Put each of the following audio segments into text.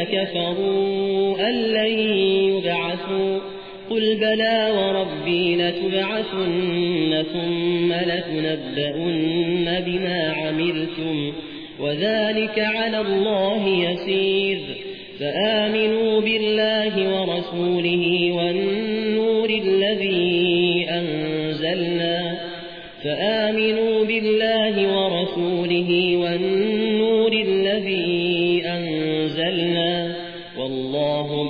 الذين كفروا أن لن يبعثوا قل بلى وربي لتبعثن ثم لتنبؤن بما عملتم وذلك على الله يسير فآمنوا بالله ورسوله والنور الذي أنزلنا فآمنوا بالله ورسوله والنور الذي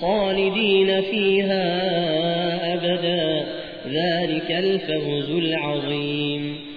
خالدين فيها أبدا. ذلك الفوز العظيم.